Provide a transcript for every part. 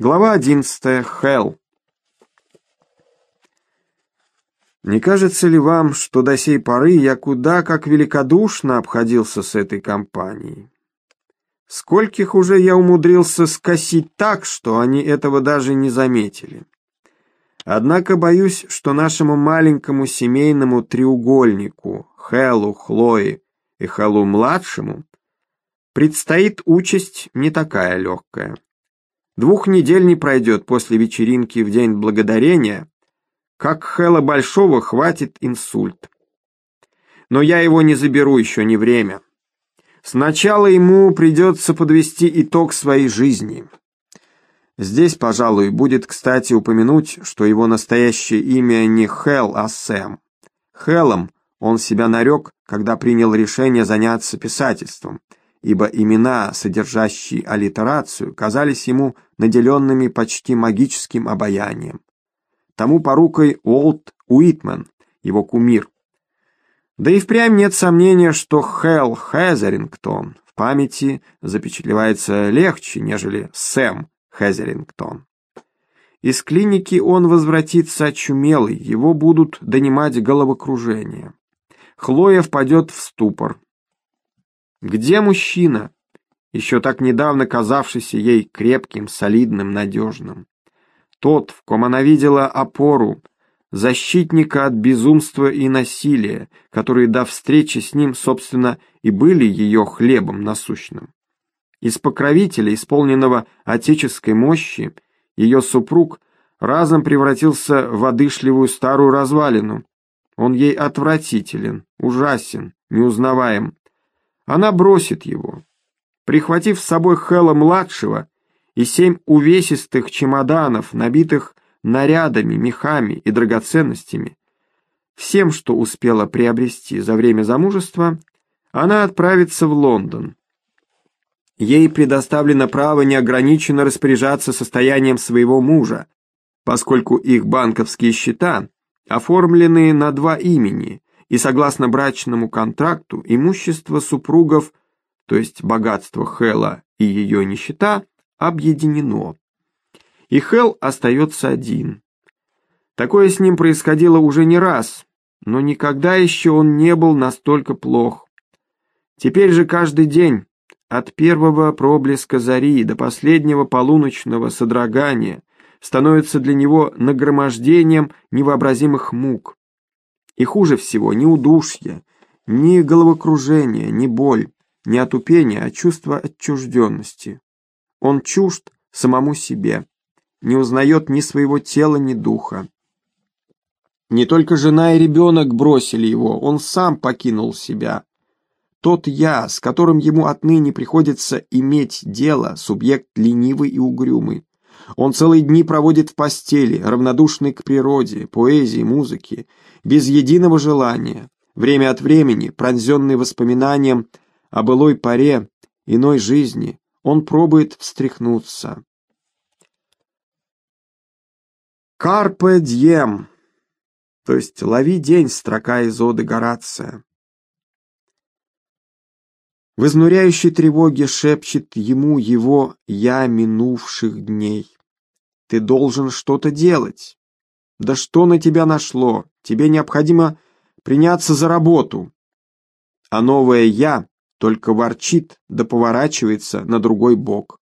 Глава 11. Хелл. Не кажется ли вам, что до сей поры я куда как великодушно обходился с этой компанией? Скольких уже я умудрился скосить так, что они этого даже не заметили. Однако боюсь, что нашему маленькому семейному треугольнику, Хэллу, Хлое и Хэллу-младшему, предстоит участь не такая легкая. Двух недель не пройдет после вечеринки в День Благодарения, как Хэла Большого хватит инсульт. Но я его не заберу, еще не время. Сначала ему придется подвести итог своей жизни. Здесь, пожалуй, будет кстати упомянуть, что его настоящее имя не Хэл, а Сэм. Хэлом он себя нарек, когда принял решение заняться писательством – ибо имена, содержащие аллитерацию, казались ему наделенными почти магическим обаянием. Тому порукой Уолт Уитмен, его кумир. Да и впрямь нет сомнения, что Хелл Хезерингтон в памяти запечатлевается легче, нежели Сэм Хезерингтон. Из клиники он возвратится очумелый, его будут донимать головокружение. Хлоя впадет в ступор, где мужчина, еще так недавно казавшийся ей крепким, солидным, надежным? Тот, в ком она видела опору, защитника от безумства и насилия, которые до встречи с ним, собственно, и были ее хлебом насущным. Из покровителя, исполненного отеческой мощи, ее супруг разом превратился в одышливую старую развалину. Он ей отвратителен, ужасен, неузнаваем, она бросит его. Прихватив с собой Хэлла-младшего и семь увесистых чемоданов, набитых нарядами, мехами и драгоценностями, всем, что успела приобрести за время замужества, она отправится в Лондон. Ей предоставлено право неограниченно распоряжаться состоянием своего мужа, поскольку их банковские счета оформлены на два имени, и согласно брачному контракту имущество супругов, то есть богатство Хэла и ее нищета, объединено. И Хэл остается один. Такое с ним происходило уже не раз, но никогда еще он не был настолько плох. Теперь же каждый день, от первого проблеска зари до последнего полуночного содрогания, становится для него нагромождением невообразимых мук. И хуже всего не удушье, не головокружение, не боль, не отупение, а чувство отчужденности. Он чужд самому себе, не узнает ни своего тела, ни духа. Не только жена и ребенок бросили его, он сам покинул себя. Тот я, с которым ему отныне приходится иметь дело, субъект ленивый и угрюмый. Он целые дни проводит в постели, равнодушный к природе, поэзии, музыке, без единого желания, время от времени, пронзенный воспоминанием о былой поре, иной жизни, он пробует встряхнуться. «Карпе дьем», то есть «лови день» строка из оды Горация. В изнуряющей тревоге шепчет ему его «я минувших дней». Ты должен что-то делать. Да что на тебя нашло? Тебе необходимо приняться за работу. А новое «я» только ворчит да поворачивается на другой бок.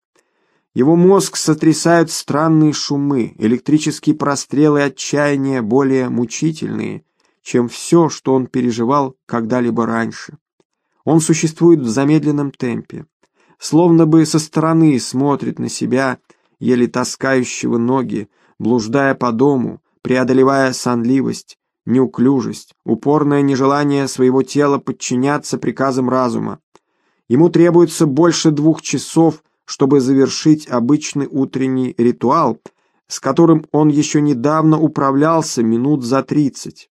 Его мозг сотрясают странные шумы, электрические прострелы отчаяния более мучительные, чем все, что он переживал когда-либо раньше. Он существует в замедленном темпе, словно бы со стороны смотрит на себя, еле таскающего ноги, блуждая по дому, преодолевая сонливость, неуклюжесть, упорное нежелание своего тела подчиняться приказам разума. Ему требуется больше двух часов, чтобы завершить обычный утренний ритуал, с которым он еще недавно управлялся минут за тридцать.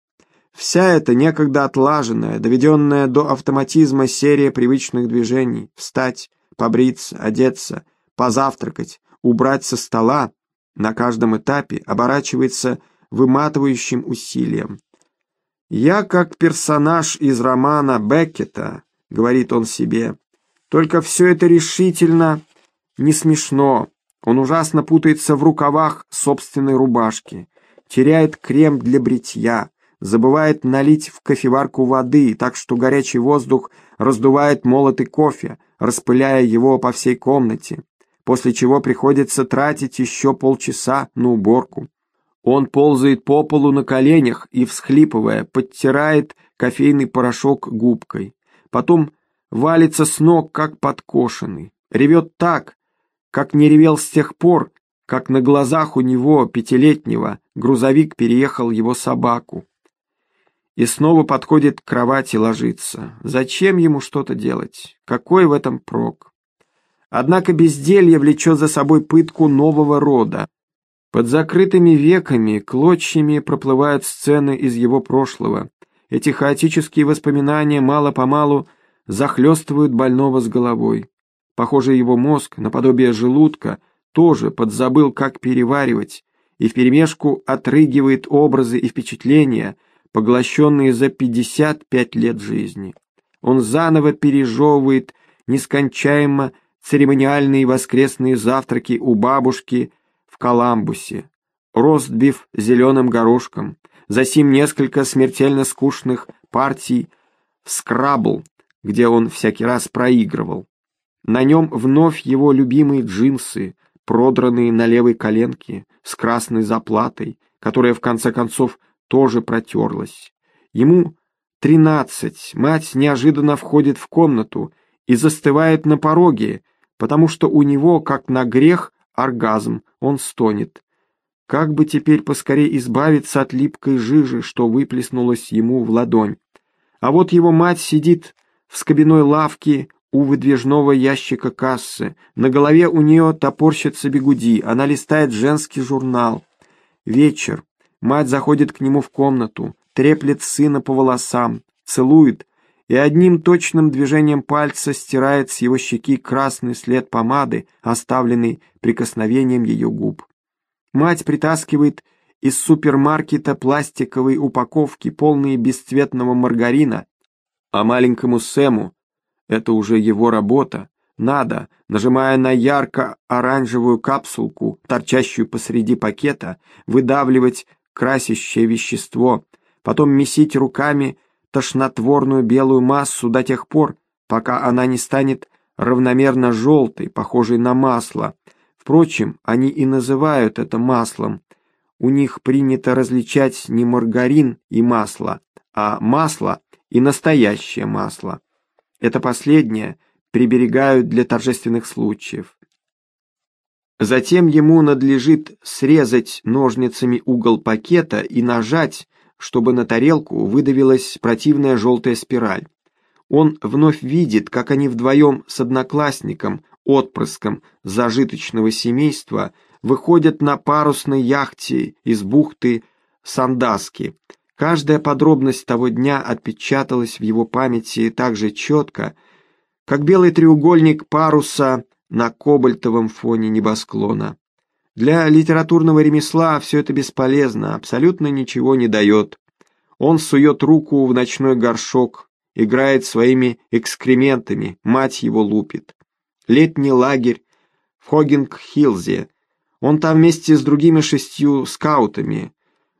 Вся эта некогда отлаженная, доведенная до автоматизма серия привычных движений — встать, побриться, одеться, позавтракать, убрать со стола — на каждом этапе оборачивается выматывающим усилием. «Я как персонаж из романа Беккета», — говорит он себе, — «только все это решительно не смешно, Он ужасно путается в рукавах собственной рубашки, теряет крем для бритья, забывает налить в кофеварку воды, так что горячий воздух раздувает молотый кофе, распыляя его по всей комнате, после чего приходится тратить еще полчаса на уборку. Он ползает по полу на коленях и, всхлипывая, подтирает кофейный порошок губкой. Потом валится с ног, как подкошенный. Ревет так, как не ревел с тех пор, как на глазах у него, пятилетнего, грузовик переехал его собаку. И снова подходит к кровати ложиться. Зачем ему что-то делать? Какой в этом прок? Однако безделье влечет за собой пытку нового рода. Под закрытыми веками, клочьями проплывают сцены из его прошлого. Эти хаотические воспоминания мало-помалу захлестывают больного с головой. Похоже, его мозг, наподобие желудка, тоже подзабыл, как переваривать, и вперемешку отрыгивает образы и впечатления, поглощенные за 55 лет жизни. Он заново пережевывает нескончаемо церемониальные воскресные завтраки у бабушки в Коламбусе, ростбиф с зеленым горошком, засим несколько смертельно скучных партий в скрабл, где он всякий раз проигрывал. На нем вновь его любимые джинсы, продранные на левой коленке, с красной заплатой, которая в конце концов тоже протерлась. Ему тринадцать, мать неожиданно входит в комнату и застывает на пороге, потому что у него, как на грех, оргазм, он стонет. Как бы теперь поскорее избавиться от липкой жижи, что выплеснулась ему в ладонь. А вот его мать сидит в скобяной лавке у выдвижного ящика кассы. На голове у нее топорщится бегуди, она листает женский журнал. Вечер. Мать заходит к нему в комнату, треплет сына по волосам, целует и одним точным движением пальца стирает с его щеки красный след помады, оставленный прикосновением ее губ. Мать притаскивает из супермаркета пластиковые упаковки, полные бесцветного маргарина, а маленькому Сэму это уже его работа. Надо, нажимая на ярко-оранжевую капсулку, торчащую посреди пакета, выдавливать красящее вещество, потом месить руками тошнотворную белую массу до тех пор, пока она не станет равномерно желтой, похожей на масло. Впрочем, они и называют это маслом. У них принято различать не маргарин и масло, а масло и настоящее масло. Это последнее приберегают для торжественных случаев. Затем ему надлежит срезать ножницами угол пакета и нажать, чтобы на тарелку выдавилась противная желтая спираль. Он вновь видит, как они вдвоем с одноклассником, отпрыском зажиточного семейства, выходят на парусной яхте из бухты Сандаски, Каждая подробность того дня отпечаталась в его памяти так же четко, как белый треугольник паруса на кобальтовом фоне небосклона. Для литературного ремесла все это бесполезно, абсолютно ничего не дает. Он сует руку в ночной горшок, играет своими экскрементами, мать его лупит. Летний лагерь в Хогинг-Хиллзе. Он там вместе с другими шестью скаутами,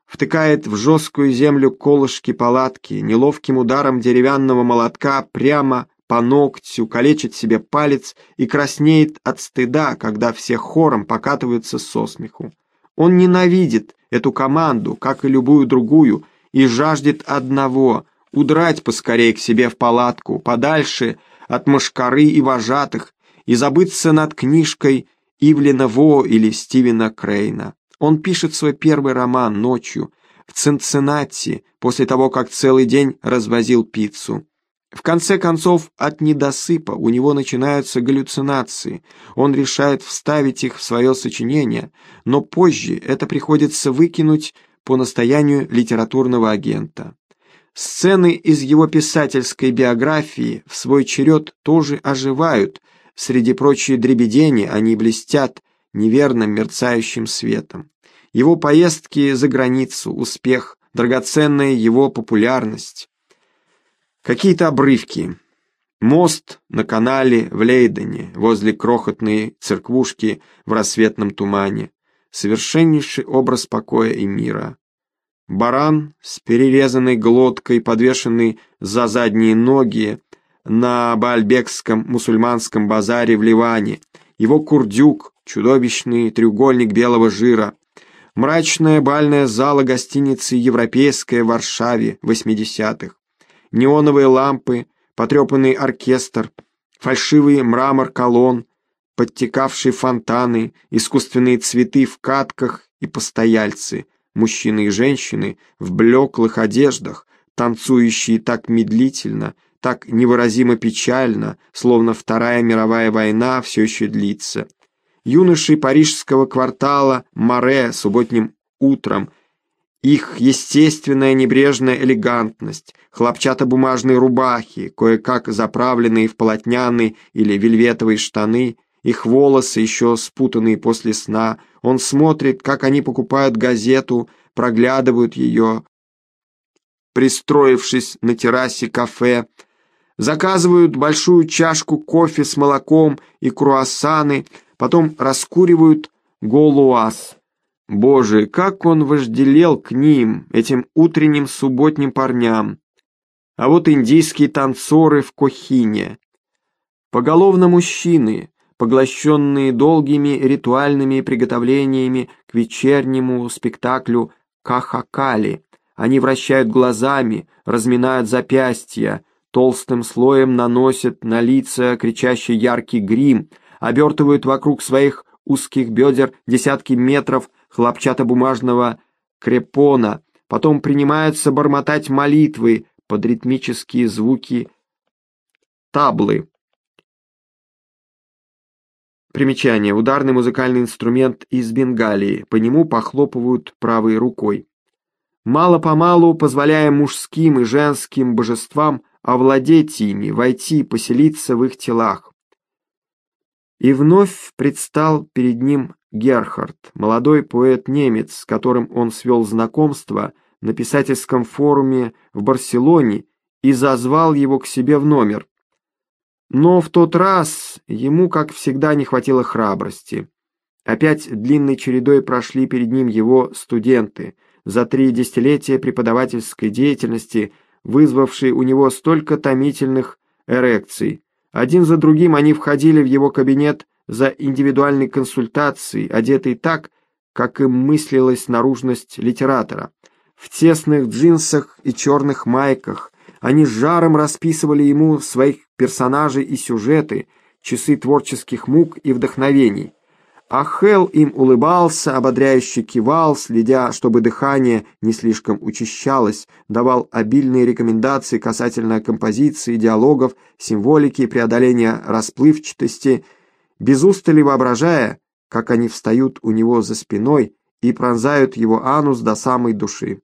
втыкает в жесткую землю колышки палатки, неловким ударом деревянного молотка прямо по ногтю калечит себе палец и краснеет от стыда, когда все хором покатываются со смеху. Он ненавидит эту команду, как и любую другую, и жаждет одного — удрать поскорее к себе в палатку, подальше от мошкары и вожатых, и забыться над книжкой Ивлина Во или Стивена Крейна. Он пишет свой первый роман ночью в Цинциннати после того, как целый день развозил пиццу. В конце концов, от недосыпа у него начинаются галлюцинации. Он решает вставить их в свое сочинение, но позже это приходится выкинуть по настоянию литературного агента. Сцены из его писательской биографии в свой черед тоже оживают. Среди прочей дребедени они блестят неверным мерцающим светом. Его поездки за границу, успех, драгоценная его популярность. Какие-то обрывки. Мост на канале в Лейдене, возле крохотной церквушки в рассветном тумане. Совершеннейший образ покоя и мира. Баран с перерезанной глоткой, подвешенный за задние ноги на Баальбекском мусульманском базаре в Ливане. Его курдюк, чудовищный треугольник белого жира. Мрачная бальная зала гостиницы «Европейская» в Варшаве 80-х. Неоновые лампы, потрепанный оркестр, фальшивый мрамор колонн, подтекавшие фонтаны, искусственные цветы в катках и постояльцы, мужчины и женщины в блеклых одеждах, танцующие так медлительно, так невыразимо печально, словно Вторая мировая война все еще длится. Юноши парижского квартала Море субботним утром их естественная небрежная элегантность, хлопчатобумажные рубахи, кое-как заправленные в полотняные или вельветовые штаны, их волосы, еще спутанные после сна, он смотрит, как они покупают газету, проглядывают ее, пристроившись на террасе кафе, заказывают большую чашку кофе с молоком и круассаны, потом раскуривают голуаз. Боже, как он вожделел к ним, этим утренним субботним парням. А вот индийские танцоры в Кохине. Поголовно мужчины, поглощенные долгими ритуальными приготовлениями к вечернему спектаклю Кахакали. Они вращают глазами, разминают запястья, толстым слоем наносят на лица кричащий яркий грим, обертывают вокруг своих узких бедер десятки метров хлопчатобумажного крепона, потом принимаются бормотать молитвы под ритмические звуки таблы. Примечание. Ударный музыкальный инструмент из Бенгалии. По нему похлопывают правой рукой. Мало-помалу позволяя мужским и женским божествам овладеть ими, войти, поселиться в их телах. И вновь предстал перед ним Герхард, молодой поэт-немец, с которым он свел знакомство на писательском форуме в Барселоне и зазвал его к себе в номер. Но в тот раз ему, как всегда, не хватило храбрости. Опять длинной чередой прошли перед ним его студенты, за три десятилетия преподавательской деятельности, вызвавшие у него столько томительных эрекций. Один за другим они входили в его кабинет за индивидуальной консультацией, одетый так, как им мыслилась наружность литератора. В тесных джинсах и черных майках они жаром расписывали ему своих персонажей и сюжеты, часы творческих мук и вдохновений. А Хелл им улыбался, ободряюще кивал, следя, чтобы дыхание не слишком учащалось, давал обильные рекомендации касательно композиции, диалогов, символики, преодоления расплывчатости – без устали воображая, как они встают у него за спиной и пронзают его анус до самой души.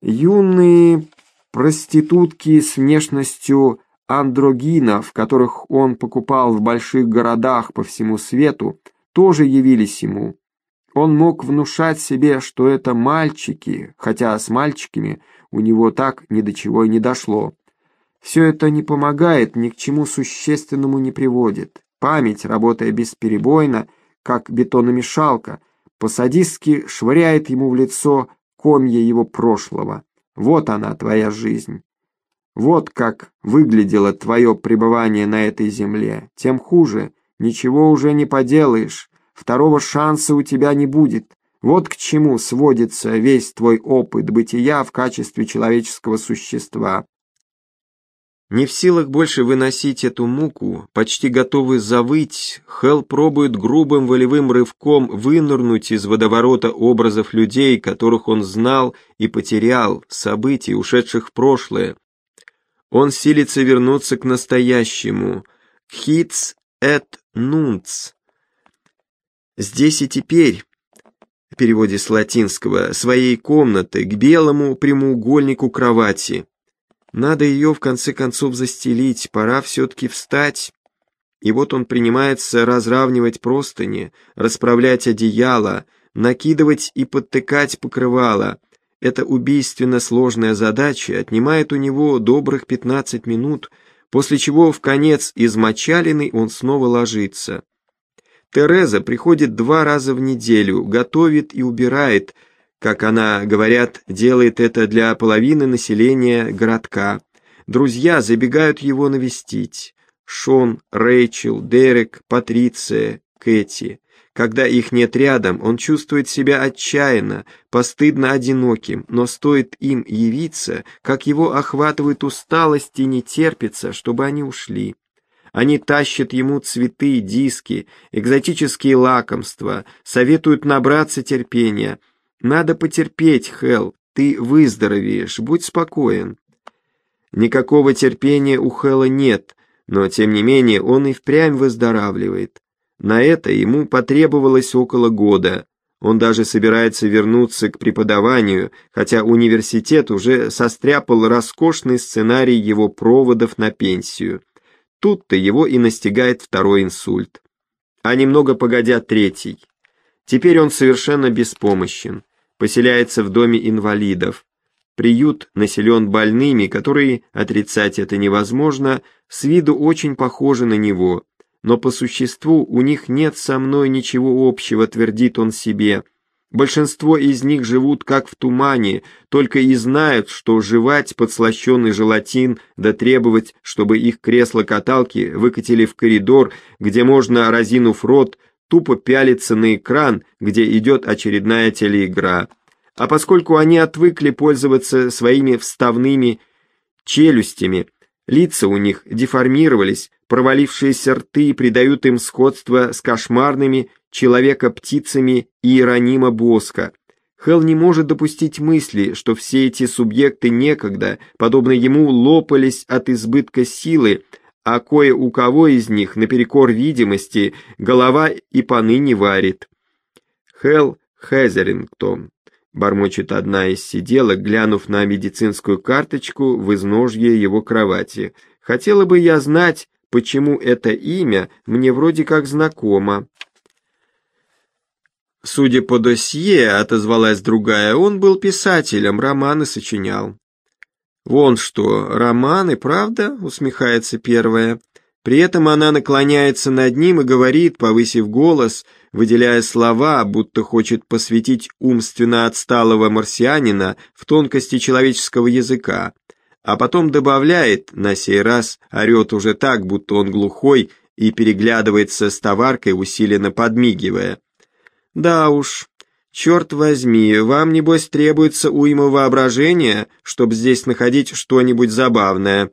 Юные проститутки с внешностью андрогинов, которых он покупал в больших городах по всему свету, тоже явились ему. Он мог внушать себе, что это мальчики, хотя с мальчиками у него так ни до чего и не дошло. Все это не помогает, ни к чему существенному не приводит. Память, работая бесперебойно, как бетономешалка, по-садистски швыряет ему в лицо комья его прошлого. Вот она, твоя жизнь. Вот как выглядело твое пребывание на этой земле. Тем хуже, ничего уже не поделаешь, второго шанса у тебя не будет. Вот к чему сводится весь твой опыт бытия в качестве человеческого существа. Не в силах больше выносить эту муку, почти готовый завыть, Хелл пробует грубым волевым рывком вынырнуть из водоворота образов людей, которых он знал и потерял, событий, ушедших в прошлое. Он силится вернуться к настоящему, хитс эт нунц. Здесь и теперь, в переводе с латинского, своей комнаты, к белому прямоугольнику кровати. Надо ее в конце концов застелить, пора все-таки встать. И вот он принимается разравнивать простыни, расправлять одеяло, накидывать и подтыкать покрывало. Эта убийственно сложная задача отнимает у него добрых 15 минут, после чего в конец измочаленный он снова ложится. Тереза приходит два раза в неделю, готовит и убирает, как она, говорят, делает это для половины населения городка. Друзья забегают его навестить. Шон, Рэйчел, Дерек, Патриция, Кэти. Когда их нет рядом, он чувствует себя отчаянно, постыдно одиноким, но стоит им явиться, как его охватывает усталость и не терпится, чтобы они ушли. Они тащат ему цветы, диски, экзотические лакомства, советуют набраться терпения. «Надо потерпеть, Хелл, ты выздоровеешь, будь спокоен». Никакого терпения у Хэлла нет, но тем не менее он и впрямь выздоравливает. На это ему потребовалось около года. Он даже собирается вернуться к преподаванию, хотя университет уже состряпал роскошный сценарий его проводов на пенсию. Тут-то его и настигает второй инсульт. А немного погодя третий. Теперь он совершенно беспомощен, поселяется в доме инвалидов. Приют населен больными, которые, отрицать это невозможно, с виду очень похожи на него, но по существу у них нет со мной ничего общего, твердит он себе. Большинство из них живут как в тумане, только и знают, что жевать подслащенный желатин, да требовать, чтобы их кресло-каталки выкатили в коридор, где можно, разинув рот, тупо пялиться на экран, где идет очередная телеигра. А поскольку они отвыкли пользоваться своими вставными челюстями, лица у них деформировались, Провалившиеся рты придают им сходство с кошмарными человека-птицами Иеронима Боска. Хелл не может допустить мысли, что все эти субъекты некогда, подобно ему, лопались от избытка силы, а кое у кого из них, наперекор видимости, голова и поныне варит. Хелл Хезерингтон, бормочет одна из сиделок, глянув на медицинскую карточку в изножье его кровати. Хотела бы я знать, почему это имя мне вроде как знакомо. Судя по досье, отозвалась другая, он был писателем, романы сочинял. Вон что, романы, правда? усмехается первая. При этом она наклоняется над ним и говорит, повысив голос, выделяя слова, будто хочет посвятить умственно отсталого марсианина в тонкости человеческого языка а потом добавляет, на сей раз орет уже так, будто он глухой, и переглядывается с товаркой, усиленно подмигивая. «Да уж, черт возьми, вам, небось, требуется уйма воображения, чтобы здесь находить что-нибудь забавное.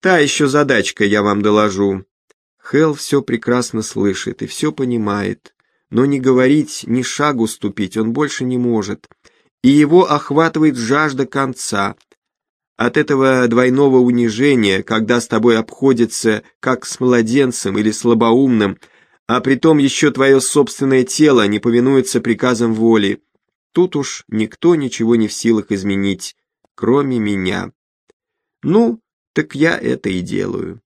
Та еще задачка, я вам доложу». Хелл все прекрасно слышит и все понимает, но не говорить, ни шагу ступить он больше не может, и его охватывает жажда конца — от этого двойного унижения, когда с тобой обходится как с младенцем или слабоумным, а притом еще твое собственное тело не повинуется приказам воли, тут уж никто ничего не в силах изменить, кроме меня. Ну, так я это и делаю.